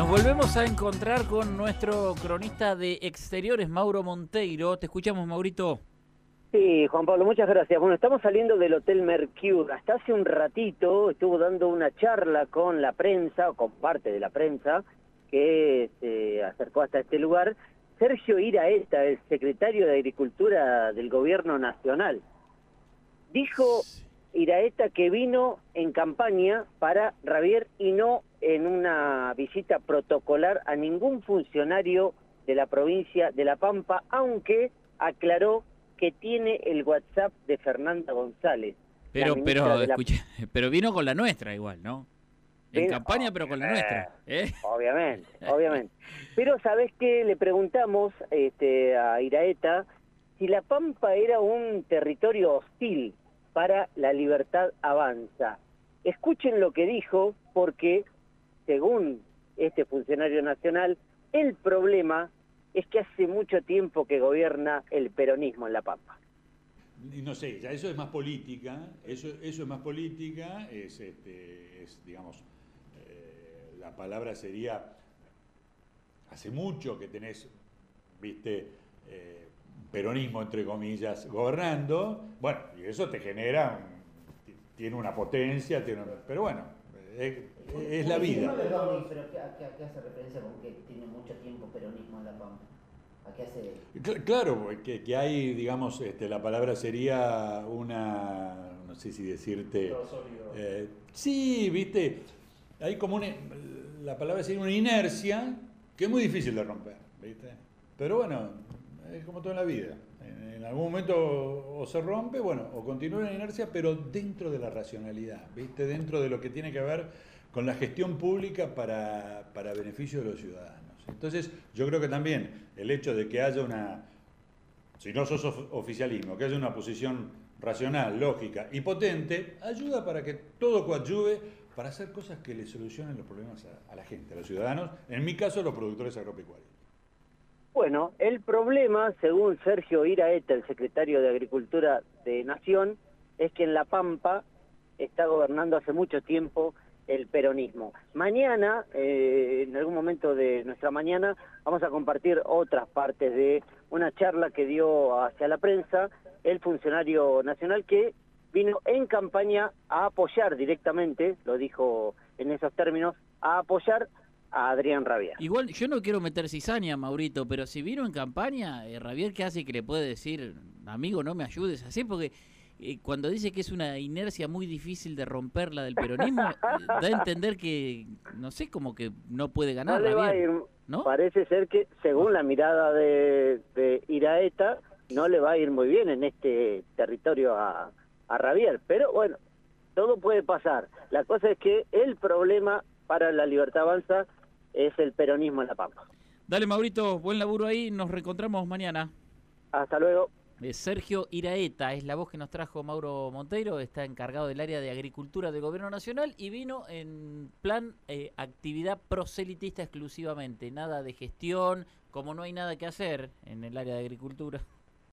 Nos volvemos a encontrar con nuestro cronista de exteriores, Mauro Monteiro. Te escuchamos, Maurito. Sí, Juan Pablo, muchas gracias. Bueno, estamos saliendo del Hotel Mercure. Hasta hace un ratito estuvo dando una charla con la prensa, o con parte de la prensa, que se acercó hasta este lugar, Sergio Iraeta, el secretario de Agricultura del Gobierno Nacional. Dijo Iraeta que vino en campaña para Javier y no en una visita protocolar a ningún funcionario de la provincia de La Pampa, aunque aclaró que tiene el WhatsApp de Fernanda González. Pero, pero, escucha, pero vino con la nuestra igual, ¿no? En campaña, pero con la nuestra. ¿eh? Obviamente, obviamente. Pero, ¿sabes qué? Le preguntamos este, a Iraeta si La Pampa era un territorio hostil para la libertad avanza. Escuchen lo que dijo, porque, según este funcionario nacional, el problema es que hace mucho tiempo que gobierna el peronismo en La Pampa. No sé, ya eso es más política, eso, es más política, es, este, es digamos, eh, la palabra sería, hace mucho que tenés, viste, eh, peronismo, entre comillas, gobernando, bueno, y eso te genera, tiene una potencia, tiene pero bueno, es, la vida. pero ¿a qué hace referencia con que tiene mucho tiempo peronismo en La Pampa? ¿A qué hace? Claro, que, que hay, digamos, este, la palabra sería una, no sé si decirte... Eh, sí, viste, hay como una, la palabra sería una inercia que es muy difícil de romper, viste. Pero bueno, es como toda la vida. En, algún momento o se rompe, bueno, o continúa en inercia, pero dentro de la racionalidad, ¿viste? Dentro de lo que tiene que ver con la gestión pública para, para beneficio de los ciudadanos. Entonces, yo creo que también el hecho de que haya una, si no sos oficialismo, que haya una posición racional, lógica y potente, ayuda para que todo coadyuve para hacer cosas que le solucionen los problemas a, a la gente, a los ciudadanos, en mi caso, los productores agropecuarios. Bueno, el problema, según Sergio Iraeta, el secretario de Agricultura de Nación, es que en La Pampa está gobernando hace mucho tiempo el peronismo. Mañana, eh, en algún momento de nuestra mañana, vamos a compartir otras partes de una charla que dio hacia la prensa el funcionario nacional que vino en campaña a apoyar directamente, lo dijo en esos términos, a apoyar a Adrián Rabier. Igual yo no quiero meter cizaña, Maurito, pero si vino en campaña, eh, Rabier, ¿qué hace que le puede decir, amigo, no me ayudes así? Porque eh, cuando dice que es una inercia muy difícil de romperla del peronismo, eh, da a entender que, no sé, como que no puede ganar. No Parece ser que, según la mirada de, de, Iraeta, no le va a ir muy bien en este territorio a, a Rabier. Pero bueno, todo puede pasar. La cosa es que el problema para la libertad avanza es el peronismo en La Pampa. Dale, Maurito, buen laburo ahí, nos reencontramos mañana. Hasta luego. Eh, Sergio Iraeta es la voz que nos trajo Mauro Monteiro, está encargado del área de agricultura del Gobierno Nacional y vino en plan eh, actividad proselitista exclusivamente, nada de gestión, como no hay nada que hacer en el área de agricultura.